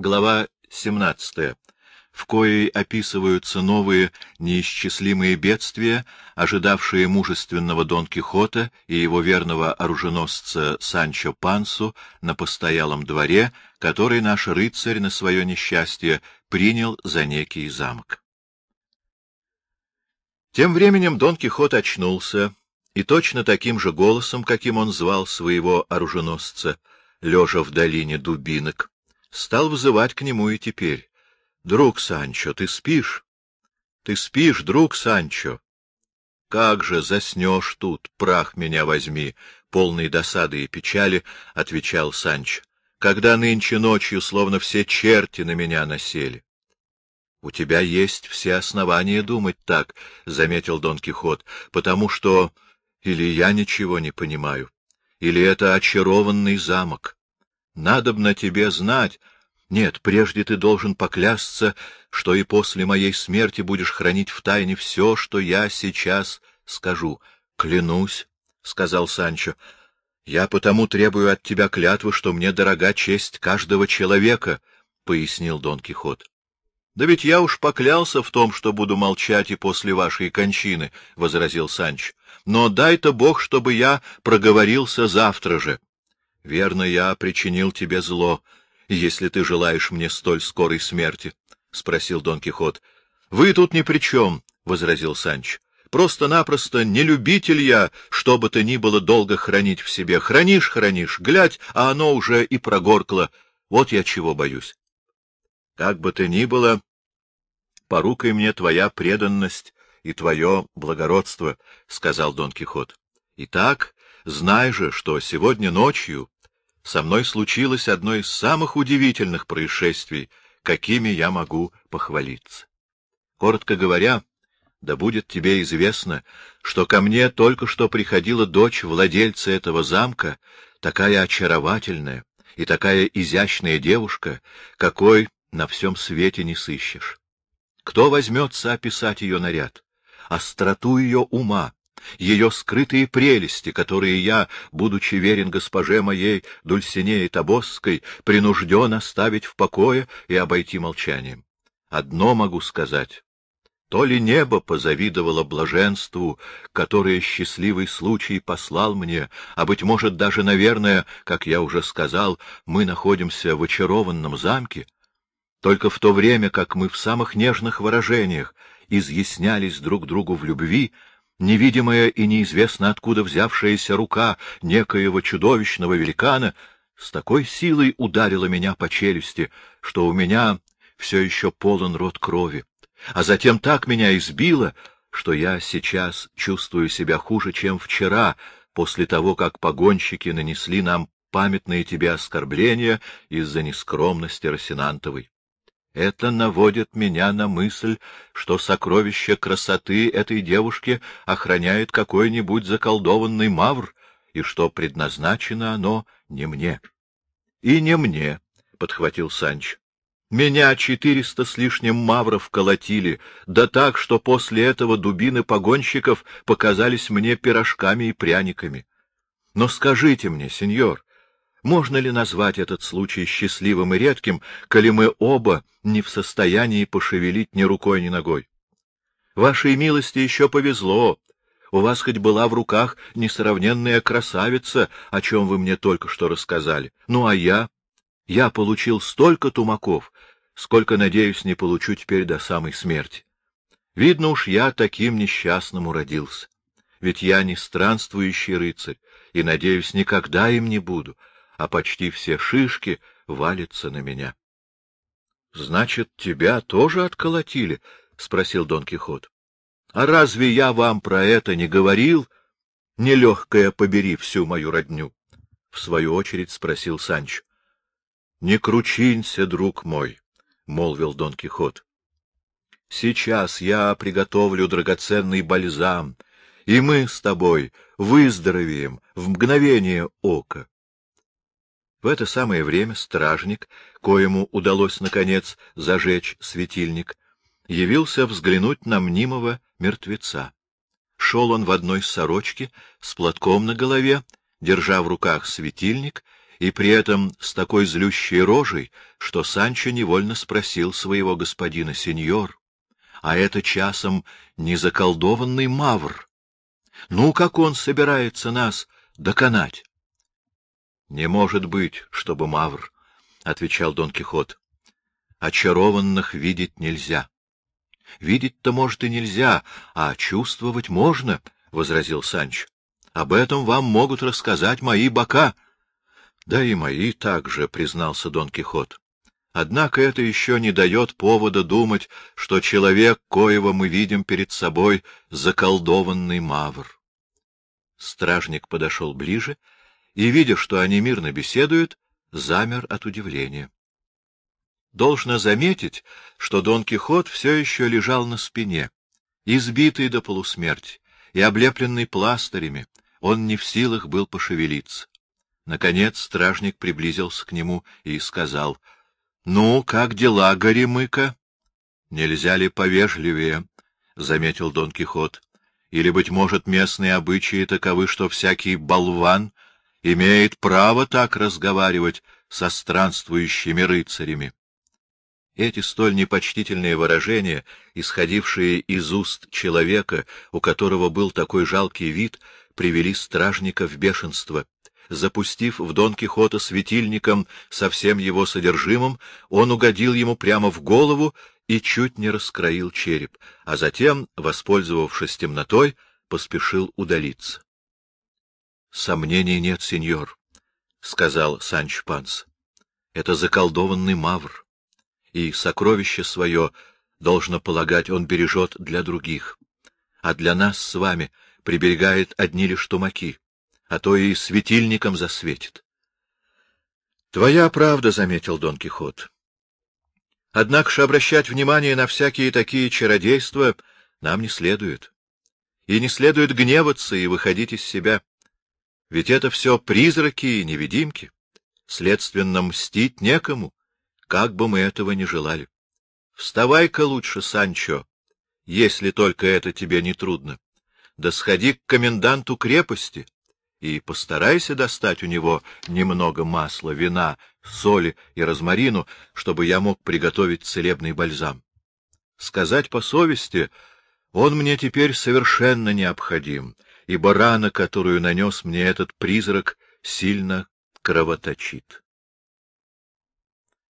Глава 17, в коей описываются новые неисчислимые бедствия, ожидавшие мужественного Дон Кихота и его верного оруженосца Санчо Пансу на постоялом дворе, который наш рыцарь на свое несчастье принял за некий замок. Тем временем Дон Кихот очнулся, и точно таким же голосом, каким он звал своего оруженосца, лежа в долине дубинок, стал вызывать к нему и теперь. — Друг Санчо, ты спишь? Ты спишь, друг Санчо? Как же заснешь тут, прах меня возьми, полный досады и печали, — отвечал Санчо, — когда нынче ночью словно все черти на меня насели. — У тебя есть все основания думать так, — заметил Дон Кихот, — потому что или я ничего не понимаю, или это очарованный замок. Надобно тебе знать. Нет, прежде ты должен поклясться, что и после моей смерти будешь хранить в тайне все, что я сейчас скажу. — Клянусь, — сказал Санчо, — я потому требую от тебя клятвы, что мне дорога честь каждого человека, — пояснил Дон Кихот. — Да ведь я уж поклялся в том, что буду молчать и после вашей кончины, — возразил Санч. — Но дай-то Бог, чтобы я проговорился завтра же. — Верно, я причинил тебе зло, если ты желаешь мне столь скорой смерти, — спросил Дон Кихот. — Вы тут ни при чем, — возразил Санч. — Просто-напросто не любитель я, что бы то ни было долго хранить в себе. Хранишь, хранишь, глядь, а оно уже и прогоркло. Вот я чего боюсь. Как бы то ни было, порукой мне твоя преданность и твое благородство, — сказал Дон Кихот. — Итак, знай же, что сегодня ночью со мной случилось одно из самых удивительных происшествий, какими я могу похвалиться. Коротко говоря, да будет тебе известно, что ко мне только что приходила дочь владельца этого замка, такая очаровательная и такая изящная девушка, какой на всем свете не сыщешь. Кто возьмется описать ее наряд, остроту ее ума, ее скрытые прелести, которые я, будучи верен госпоже моей Дульсинее Табосской, принужден оставить в покое и обойти молчанием. Одно могу сказать. То ли небо позавидовало блаженству, которое счастливый случай послал мне, а, быть может, даже, наверное, как я уже сказал, мы находимся в очарованном замке, только в то время, как мы в самых нежных выражениях изъяснялись друг другу в любви, невидимая и неизвестно откуда взявшаяся рука некоего чудовищного великана с такой силой ударила меня по челюсти, что у меня все еще полон рот крови, а затем так меня избило, что я сейчас чувствую себя хуже, чем вчера, после того, как погонщики нанесли нам памятные тебе оскорбления из-за нескромности Росинантовой. Это наводит меня на мысль, что сокровище красоты этой девушки охраняет какой-нибудь заколдованный мавр, и что предназначено оно не мне. — И не мне, — подхватил Санч. — Меня четыреста с лишним мавров колотили, да так, что после этого дубины погонщиков показались мне пирожками и пряниками. Но скажите мне, сеньор, можно ли назвать этот случай счастливым и редким, коли мы оба не в состоянии пошевелить ни рукой, ни ногой? Вашей милости еще повезло. У вас хоть была в руках несравненная красавица, о чем вы мне только что рассказали. Ну, а я? Я получил столько тумаков, сколько, надеюсь, не получу теперь до самой смерти. Видно уж, я таким несчастным уродился. Ведь я не странствующий рыцарь, и, надеюсь, никогда им не буду — а почти все шишки валятся на меня. — Значит, тебя тоже отколотили? — спросил Дон Кихот. — А разве я вам про это не говорил? Нелегкая побери всю мою родню. В свою очередь спросил Санч. — Не кручинься, друг мой, — молвил Дон Кихот. — Сейчас я приготовлю драгоценный бальзам, и мы с тобой выздоровеем в мгновение ока. В это самое время стражник, коему удалось, наконец, зажечь светильник, явился взглянуть на мнимого мертвеца. Шел он в одной сорочке, с платком на голове, держа в руках светильник и при этом с такой злющей рожей, что Санчо невольно спросил своего господина, сеньор, а это часом не заколдованный мавр? Ну, как он собирается нас доконать? — Не может быть, чтобы мавр, — отвечал Дон Кихот. — Очарованных видеть нельзя. — Видеть-то, может, и нельзя, а чувствовать можно, — возразил Санч. — Об этом вам могут рассказать мои бока. — Да и мои также, — признался Дон Кихот. Однако это еще не дает повода думать, что человек, коего мы видим перед собой, — заколдованный мавр. Стражник подошел ближе и, видя, что они мирно беседуют, замер от удивления. Должно заметить, что Дон Кихот все еще лежал на спине, избитый до полусмерти и облепленный пластырями, он не в силах был пошевелиться. Наконец стражник приблизился к нему и сказал, — Ну, как дела, Горемыка? — Нельзя ли повежливее? — заметил Дон Кихот. — Или, быть может, местные обычаи таковы, что всякий болван имеет право так разговаривать со странствующими рыцарями? Эти столь непочтительные выражения, исходившие из уст человека, у которого был такой жалкий вид, привели стражника в бешенство. Запустив в Дон Кихота светильником со всем его содержимым, он угодил ему прямо в голову и чуть не раскроил череп, а затем, воспользовавшись темнотой, поспешил удалиться. — Сомнений нет, сеньор, — сказал Санч Панс. — Это заколдованный мавр, и сокровище свое, должно полагать, он бережет для других, а для нас с вами приберегает одни лишь тумаки, а то и светильником засветит. — Твоя правда, — заметил Дон Кихот. — Однако же обращать внимание на всякие такие чародейства нам не следует. И не следует гневаться и выходить из себя. Ведь это все призраки и невидимки. Следственно, мстить некому, как бы мы этого ни желали. Вставай-ка лучше, Санчо, если только это тебе не трудно. Да сходи к коменданту крепости и постарайся достать у него немного масла, вина, соли и розмарину, чтобы я мог приготовить целебный бальзам. Сказать по совести, он мне теперь совершенно необходим, ибо рана, которую нанес мне этот призрак, сильно кровоточит.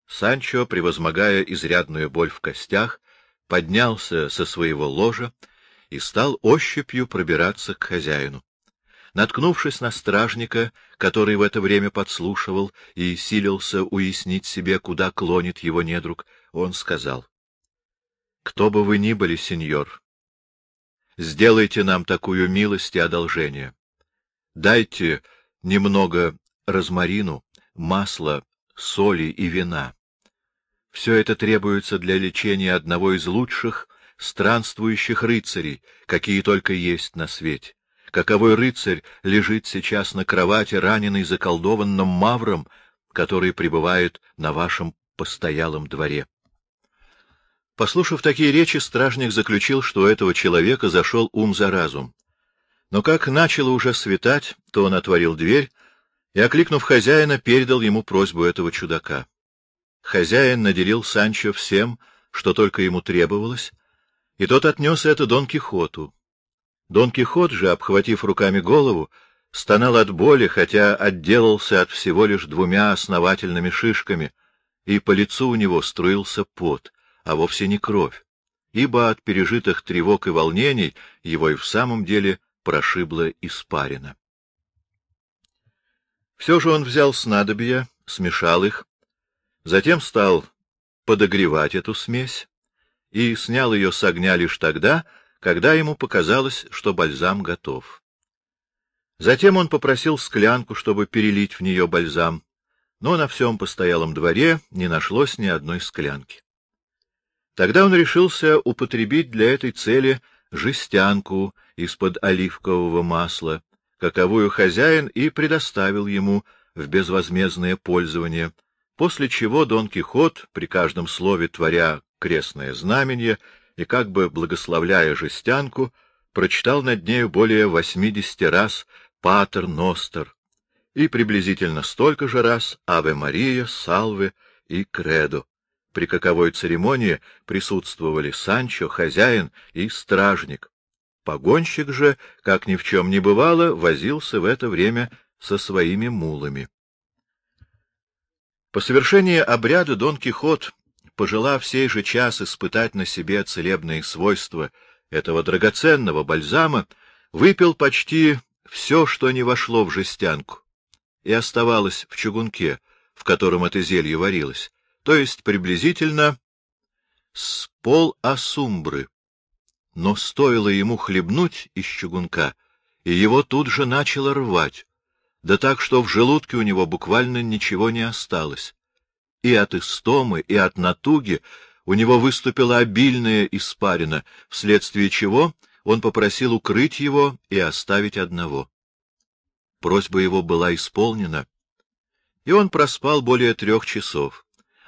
Санчо, превозмогая изрядную боль в костях, поднялся со своего ложа и стал ощупью пробираться к хозяину. Наткнувшись на стражника, который в это время подслушивал и силился уяснить себе, куда клонит его недруг, он сказал. — Кто бы вы ни были, сеньор, сделайте нам такую милость и одолжение. Дайте немного розмарину, масла, соли и вина. Все это требуется для лечения одного из лучших странствующих рыцарей, какие только есть на свете. Каковой рыцарь лежит сейчас на кровати, раненый заколдованным мавром, который пребывает на вашем постоялом дворе. Послушав такие речи, стражник заключил, что у этого человека зашел ум за разум. Но как начало уже светать, то он отворил дверь и, окликнув хозяина, передал ему просьбу этого чудака. Хозяин наделил Санчо всем, что только ему требовалось, и тот отнес это Дон Кихоту. Дон Кихот же, обхватив руками голову, стонал от боли, хотя отделался от всего лишь двумя основательными шишками, и по лицу у него струился пот а вовсе не кровь, ибо от пережитых тревог и волнений его и в самом деле прошибло испарина. Все же он взял снадобья, смешал их, затем стал подогревать эту смесь и снял ее с огня лишь тогда, когда ему показалось, что бальзам готов. Затем он попросил склянку, чтобы перелить в нее бальзам, но на всем постоялом дворе не нашлось ни одной склянки. Тогда он решился употребить для этой цели жестянку из-под оливкового масла, каковую хозяин и предоставил ему в безвозмездное пользование, после чего Дон Кихот, при каждом слове творя крестное знамение и как бы благословляя жестянку, прочитал над нею более восьмидесяти раз «Патер Ностер», и приблизительно столько же раз «Аве Мария», «Салве» и «Кредо». При каковой церемонии присутствовали Санчо, хозяин и стражник. Погонщик же, как ни в чем не бывало, возился в это время со своими мулами. По совершении обряда Дон Кихот, пожелав сей же час испытать на себе целебные свойства этого драгоценного бальзама, выпил почти все, что не вошло в жестянку, и оставалось в чугунке, в котором это зелье варилось, то есть приблизительно с пол асумбры. Но стоило ему хлебнуть из чугунка, и его тут же начало рвать, да так, что в желудке у него буквально ничего не осталось. И от истомы, и от натуги у него выступила обильная испарина, вследствие чего он попросил укрыть его и оставить одного. Просьба его была исполнена, и он проспал более трех часов,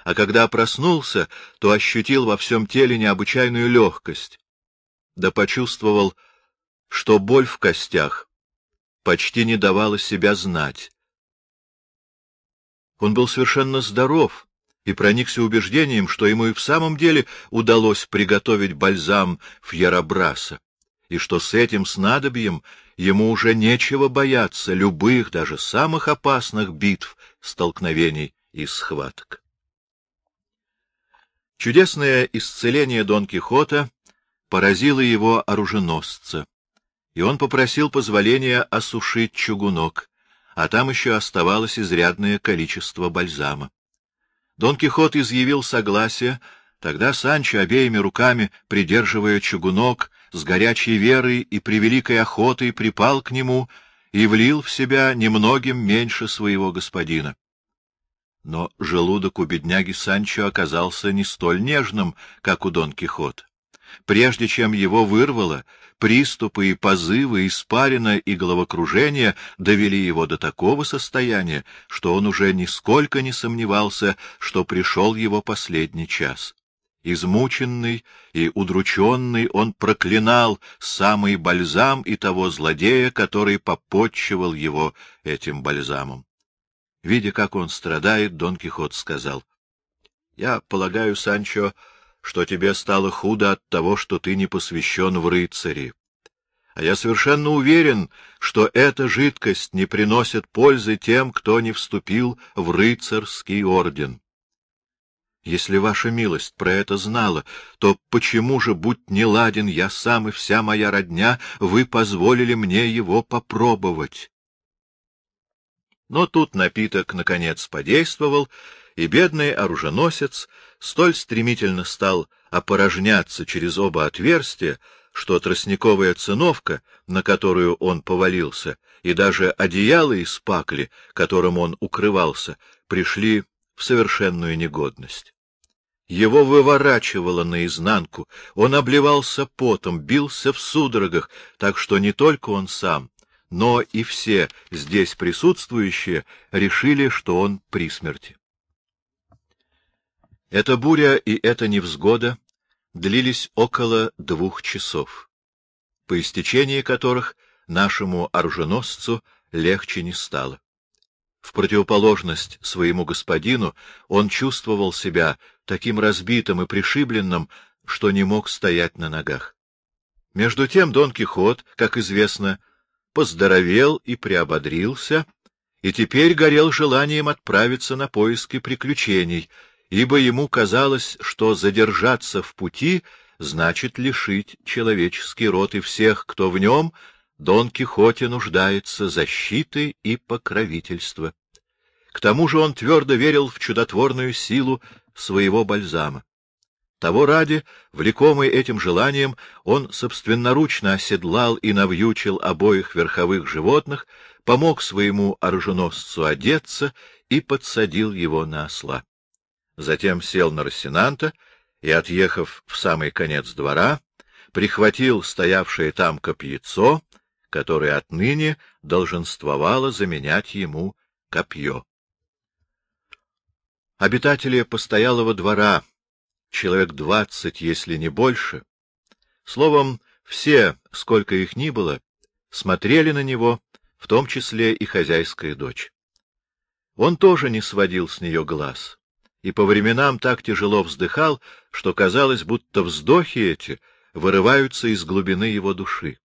а когда проснулся, то ощутил во всем теле необычайную легкость, да почувствовал, что боль в костях почти не давала себя знать. Он был совершенно здоров и проникся убеждением, что ему и в самом деле удалось приготовить бальзам Фьерабраса, и что с этим снадобьем ему уже нечего бояться любых, даже самых опасных битв, столкновений и схваток. Чудесное исцеление Дон Кихота поразило его оруженосца, и он попросил позволения осушить чугунок, а там еще оставалось изрядное количество бальзама. Дон Кихот изъявил согласие, тогда Санчо обеими руками, придерживая чугунок, с горячей верой и превеликой охотой припал к нему и влил в себя немногим меньше своего господина. Но желудок у бедняги Санчо оказался не столь нежным, как у Дон Кихота. Прежде чем его вырвало, приступы и позывы, испарина и головокружение довели его до такого состояния, что он уже нисколько не сомневался, что пришел его последний час. Измученный и удрученный он проклинал самый бальзам и того злодея, который попотчевал его этим бальзамом. Видя, как он страдает, Дон Кихот сказал, — Я полагаю, Санчо, что тебе стало худо от того, что ты не посвящен в рыцари. А я совершенно уверен, что эта жидкость не приносит пользы тем, кто не вступил в рыцарский орден. Если ваша милость про это знала, то почему же, будь не ладен я сам и вся моя родня, вы позволили мне его попробовать? Но тут напиток, наконец, подействовал, и бедный оруженосец столь стремительно стал опорожняться через оба отверстия, что тростниковая циновка, на которую он повалился, и даже одеяло из пакли, которым он укрывался, пришли в совершенную негодность. Его выворачивало наизнанку, он обливался потом, бился в судорогах, так что не только он сам, но и все здесь присутствующие решили, что он при смерти. Эта буря и эта невзгода длились около двух часов, по истечении которых нашему оруженосцу легче не стало. В противоположность своему господину он чувствовал себя таким разбитым и пришибленным, что не мог стоять на ногах. Между тем Дон Кихот, как известно, поздоровел и приободрился, и теперь горел желанием отправиться на поиски приключений — ибо ему казалось, что задержаться в пути значит лишить человеческий род и всех, кто в нем, Дон Кихоте нуждается защиты и покровительства. К тому же он твердо верил в чудотворную силу своего бальзама. Того ради, влекомый этим желанием, он собственноручно оседлал и навьючил обоих верховых животных, помог своему оруженосцу одеться и подсадил его на осла затем сел на Рассенанта и, отъехав в самый конец двора, прихватил стоявшее там копьецо, которое отныне долженствовало заменять ему копье. Обитатели постоялого двора, человек двадцать, если не больше, словом, все, сколько их ни было, смотрели на него, в том числе и хозяйская дочь. Он тоже не сводил с нее глаз и по временам так тяжело вздыхал, что казалось, будто вздохи эти вырываются из глубины его души.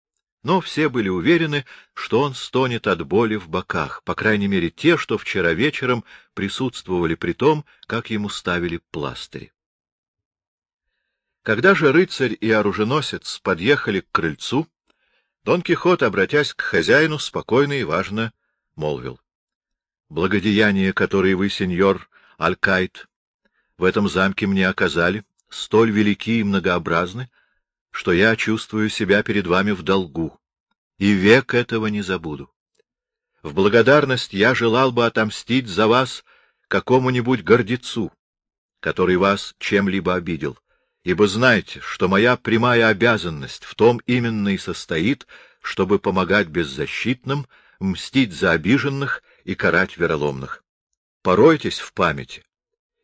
Но все были уверены, что он стонет от боли в боках, по крайней мере те, что вчера вечером присутствовали при том, как ему ставили пластыри. Когда же рыцарь и оруженосец подъехали к крыльцу, Дон Кихот, обратясь к хозяину, спокойно и важно молвил. — Благодеяние, которое вы, сеньор, Алькайт, в этом замке мне оказали, столь велики и многообразны, что я чувствую себя перед вами в долгу, и век этого не забуду. В благодарность я желал бы отомстить за вас какому-нибудь гордецу, который вас чем-либо обидел, ибо знайте, что моя прямая обязанность в том именно и состоит, чтобы помогать беззащитным, мстить за обиженных и карать вероломных. Поройтесь в памяти,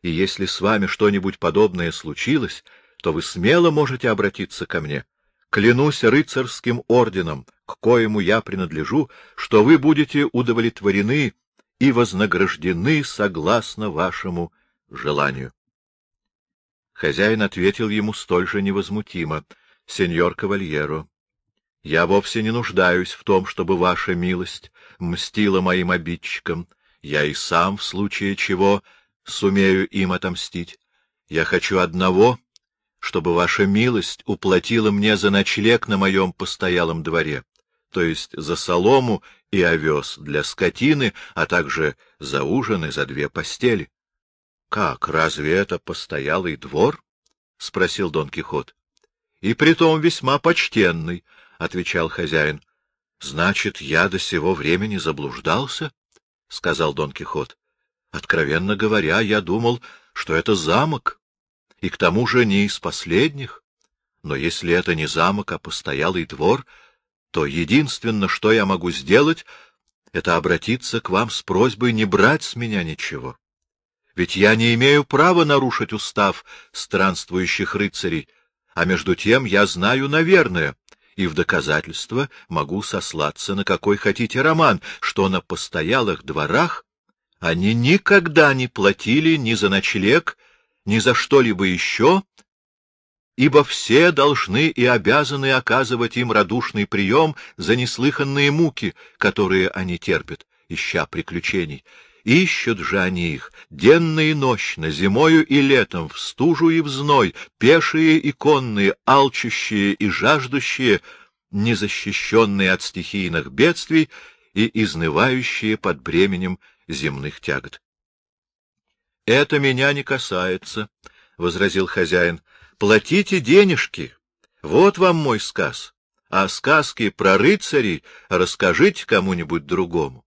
и если с вами что-нибудь подобное случилось, то вы смело можете обратиться ко мне. Клянусь рыцарским орденом, к коему я принадлежу, что вы будете удовлетворены и вознаграждены согласно вашему желанию. Хозяин ответил ему столь же невозмутимо. — Сеньор Кавальеро, я вовсе не нуждаюсь в том, чтобы ваша милость мстила моим обидчикам. Я и сам, в случае чего, сумею им отомстить. Я хочу одного, чтобы ваша милость уплатила мне за ночлег на моем постоялом дворе, то есть за солому и овес для скотины, а также за ужин и за две постели. — Как, разве это постоялый двор? — спросил Дон Кихот. — И притом весьма почтенный, — отвечал хозяин. — Значит, я до сего времени заблуждался? — сказал Дон Кихот. — Откровенно говоря, я думал, что это замок, и к тому же не из последних. Но если это не замок, а постоялый двор, то единственное, что я могу сделать, — это обратиться к вам с просьбой не брать с меня ничего. Ведь я не имею права нарушить устав странствующих рыцарей, а между тем я знаю, наверное, и в доказательство могу сослаться на какой хотите роман, что на постоялых дворах они никогда не платили ни за ночлег, ни за что-либо еще, ибо все должны и обязаны оказывать им радушный прием за неслыханные муки, которые они терпят, ища приключений, Ищут же они их денно и нощно, зимою и летом, в стужу и в зной, пешие и конные, алчущие и жаждущие, незащищенные от стихийных бедствий и изнывающие под бременем земных тягот. — Это меня не касается, — возразил хозяин. — Платите денежки. Вот вам мой сказ. А сказки про рыцарей расскажите кому-нибудь другому.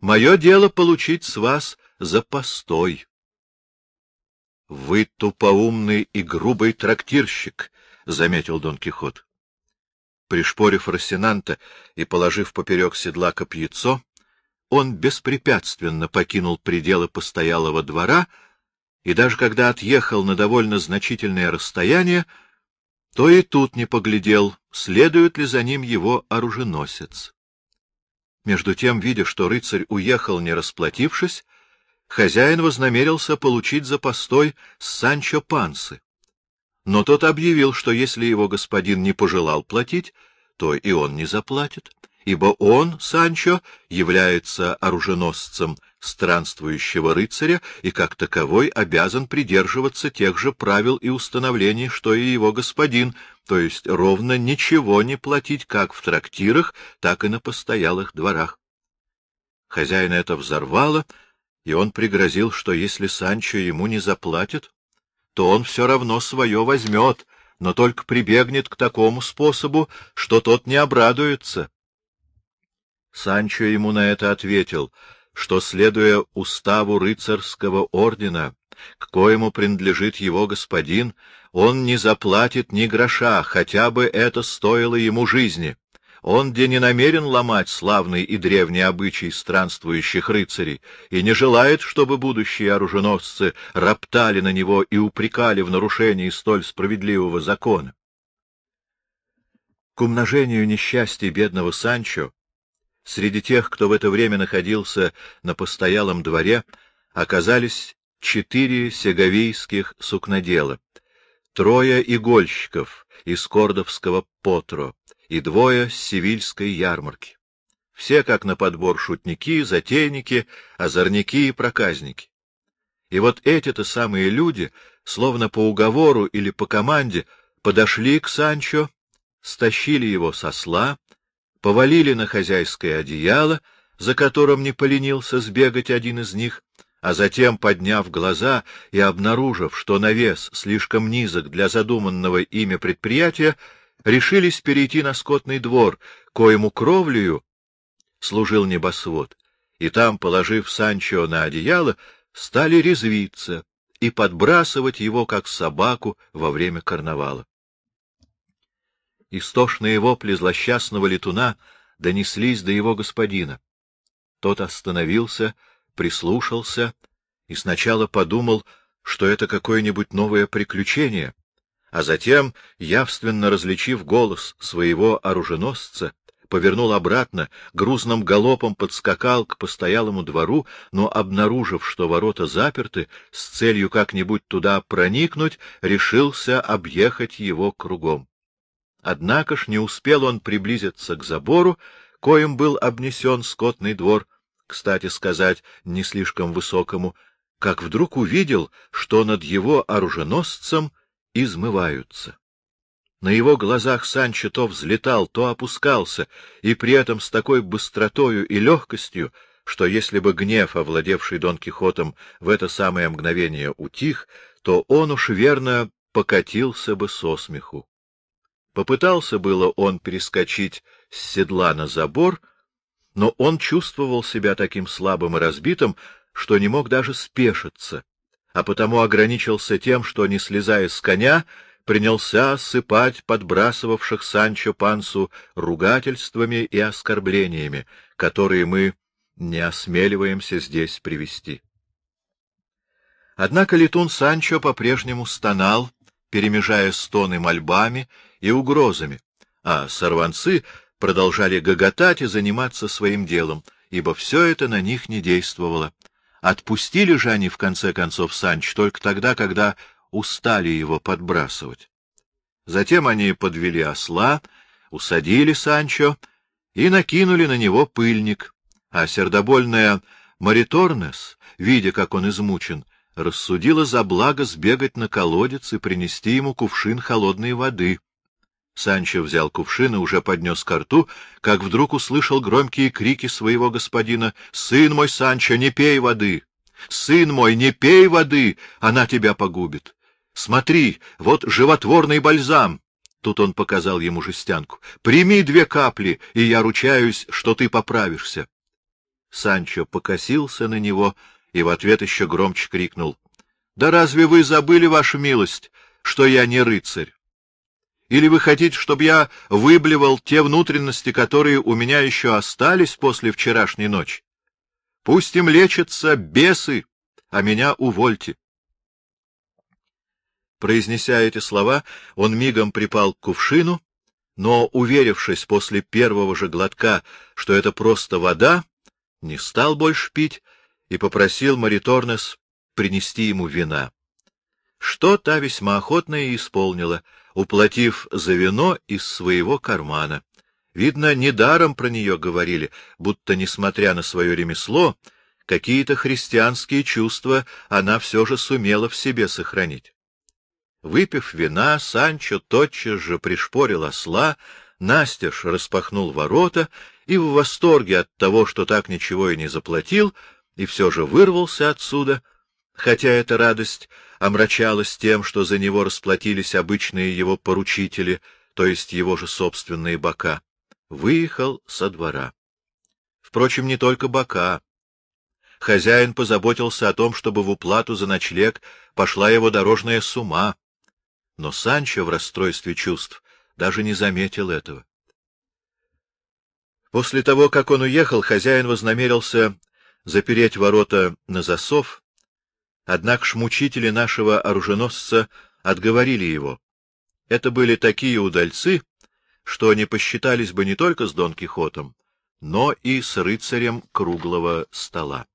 Мое дело получить с вас за постой. — Вы тупоумный и грубый трактирщик, — заметил Дон Кихот. Пришпорив Рассенанта и положив поперек седла копьецо, он беспрепятственно покинул пределы постоялого двора, и даже когда отъехал на довольно значительное расстояние, то и тут не поглядел, следует ли за ним его оруженосец. Между тем, видя, что рыцарь уехал, не расплатившись, хозяин вознамерился получить за постой Санчо Пансы. Но тот объявил, что если его господин не пожелал платить, то и он не заплатит, ибо он, Санчо, является оруженосцем странствующего рыцаря и как таковой обязан придерживаться тех же правил и установлений, что и его господин, то есть ровно ничего не платить как в трактирах, так и на постоялых дворах. Хозяина это взорвало, и он пригрозил, что если Санчо ему не заплатит, то он все равно свое возьмет, но только прибегнет к такому способу, что тот не обрадуется. Санчо ему на это ответил — что, следуя уставу рыцарского ордена, к коему принадлежит его господин, он не заплатит ни гроша, хотя бы это стоило ему жизни. Он где не намерен ломать славный и древний обычай странствующих рыцарей и не желает, чтобы будущие оруженосцы роптали на него и упрекали в нарушении столь справедливого закона. К умножению несчастий бедного Санчо Среди тех, кто в это время находился на постоялом дворе, оказались четыре сеговийских сукнодела, трое игольщиков из кордовского Потро и двое с севильской ярмарки. Все, как на подбор, шутники, затейники, озорники и проказники. И вот эти-то самые люди, словно по уговору или по команде, подошли к Санчо, стащили его со сла, повалили на хозяйское одеяло, за которым не поленился сбегать один из них, а затем, подняв глаза и обнаружив, что навес слишком низок для задуманного ими предприятия, решились перейти на скотный двор, коему кровлею служил небосвод, и там, положив Санчо на одеяло, стали резвиться и подбрасывать его, как собаку, во время карнавала. Истошные вопли злосчастного летуна донеслись до его господина. Тот остановился, прислушался и сначала подумал, что это какое-нибудь новое приключение, а затем, явственно различив голос своего оруженосца, повернул обратно, грузным галопом подскакал к постоялому двору, но, обнаружив, что ворота заперты, с целью как-нибудь туда проникнуть, решился объехать его кругом. Однако ж не успел он приблизиться к забору, коим был обнесен скотный двор, кстати сказать, не слишком высокому, как вдруг увидел, что над его оруженосцем измываются. На его глазах Санчо то взлетал, то опускался, и при этом с такой быстротою и легкостью, что если бы гнев, овладевший Дон Кихотом, в это самое мгновение утих, то он уж верно покатился бы со смеху. Попытался было он перескочить с седла на забор, но он чувствовал себя таким слабым и разбитым, что не мог даже спешиться, а потому ограничился тем, что, не слезая с коня, принялся сыпать подбрасывавших Санчо Пансу ругательствами и оскорблениями, которые мы не осмеливаемся здесь привести. Однако летун Санчо по-прежнему стонал, перемежая стоны мольбами и угрозами, а сорванцы продолжали гоготать и заниматься своим делом, ибо все это на них не действовало. Отпустили же они, в конце концов, Санч только тогда, когда устали его подбрасывать. Затем они подвели осла, усадили Санчо и накинули на него пыльник, а сердобольная Мариторнес, видя, как он измучен, рассудила за благо сбегать на колодец и принести ему кувшин холодной воды. Санчо взял кувшин и уже поднес ко рту, как вдруг услышал громкие крики своего господина «Сын мой, Санчо, не пей воды! Сын мой, не пей воды! Она тебя погубит! Смотри, вот животворный бальзам!» Тут он показал ему жестянку. «Прими две капли, и я ручаюсь, что ты поправишься». Санчо покосился на него и в ответ еще громче крикнул. — Да разве вы забыли, ваша милость, что я не рыцарь? Или вы хотите, чтобы я выблевал те внутренности, которые у меня еще остались после вчерашней ночи? Пусть им лечатся бесы, а меня увольте. Произнеся эти слова, он мигом припал к кувшину, но, уверившись после первого же глотка, что это просто вода, не стал больше пить и попросил Мариторнес принести ему вина. Что та весьма охотно и исполнила — уплатив за вино из своего кармана. Видно, недаром про нее говорили, будто, несмотря на свое ремесло, какие-то христианские чувства она все же сумела в себе сохранить. Выпив вина, Санчо тотчас же пришпорил осла, настежь распахнул ворота и в восторге от того, что так ничего и не заплатил, и все же вырвался отсюда, хотя эта радость омрачалась тем, что за него расплатились обычные его поручители, то есть его же собственные бока, выехал со двора. Впрочем, не только бока. Хозяин позаботился о том, чтобы в уплату за ночлег пошла его дорожная сума. Но Санчо в расстройстве чувств даже не заметил этого. После того, как он уехал, хозяин вознамерился запереть ворота на засов Однако ж мучители нашего оруженосца отговорили его. Это были такие удальцы, что они посчитались бы не только с Дон Кихотом, но и с рыцарем круглого стола.